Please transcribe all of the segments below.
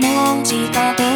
もう自覚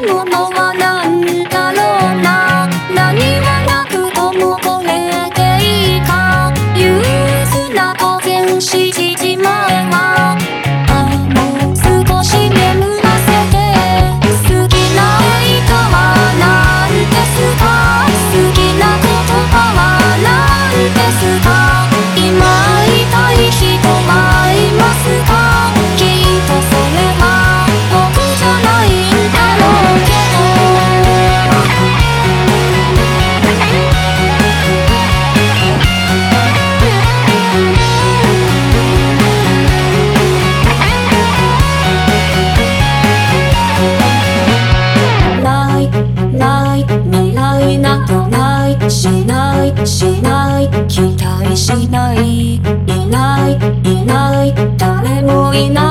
Mưa しないしない期待しないいないいない誰もいない。